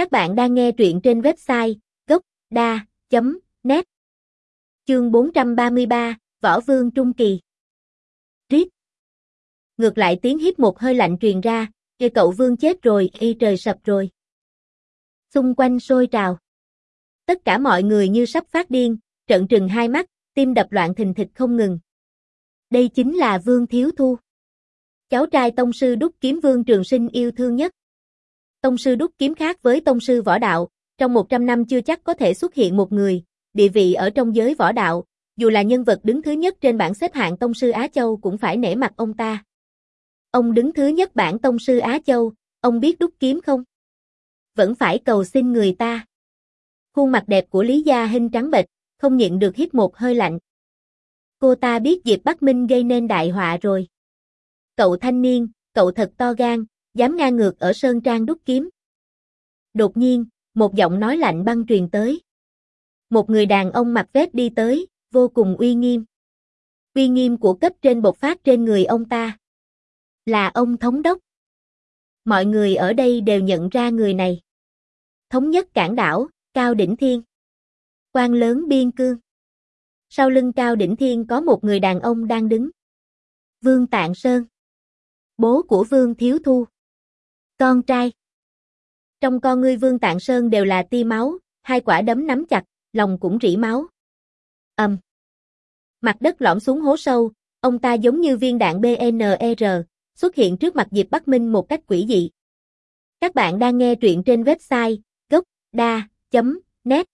Các bạn đang nghe truyện trên website gocda.net Chương 433, Võ Vương Trung Kỳ riết Ngược lại tiếng hít một hơi lạnh truyền ra, kìa cậu Vương chết rồi, y trời sập rồi. Xung quanh sôi trào. Tất cả mọi người như sắp phát điên, trợn trừng hai mắt, tim đập loạn thình thịch không ngừng. Đây chính là Vương Thiếu Thu. Cháu trai tông sư đúc kiếm Vương Trường Sinh yêu thương nhất. Tông sư đúc kiếm khác với tông sư võ đạo, trong 100 năm chưa chắc có thể xuất hiện một người, địa vị ở trong giới võ đạo, dù là nhân vật đứng thứ nhất trên bảng xếp hạng tông sư Á Châu cũng phải nể mặt ông ta. Ông đứng thứ nhất bảng tông sư Á Châu, ông biết đúc kiếm không? Vẫn phải cầu xin người ta. Khuôn mặt đẹp của Lý Gia Hinh trắng bệch, không nhịn được hít một hơi lạnh. Cô ta biết Diệp Bắc Minh gây nên đại họa rồi. Cậu thanh niên, cậu thật to gan, dám ngang ngược ở Sơn Trang đúc kiếm. Đột nhiên, một giọng nói lạnh băng truyền tới. Một người đàn ông mặc vest đi tới, vô cùng uy nghiêm. Uy nghiêm của cấp trên bộc phát trên người ông ta. Là ông thống đốc. Mọi người ở đây đều nhận ra người này. Thống nhất cảng đảo, Cao Đỉnh Thiên. quan lớn biên cương. Sau lưng Cao Đỉnh Thiên có một người đàn ông đang đứng. Vương Tạng Sơn. Bố của Vương Thiếu Thu. Con trai. Trong con ngươi Vương Tạng Sơn đều là tia máu, hai quả đấm nắm chặt, lòng cũng rỉ máu. Âm. Mặt đất lõm xuống hố sâu, ông ta giống như viên đạn BNR, xuất hiện trước mặt Diệp Bắc Minh một cách quỷ dị. Các bạn đang nghe truyện trên website gocda.net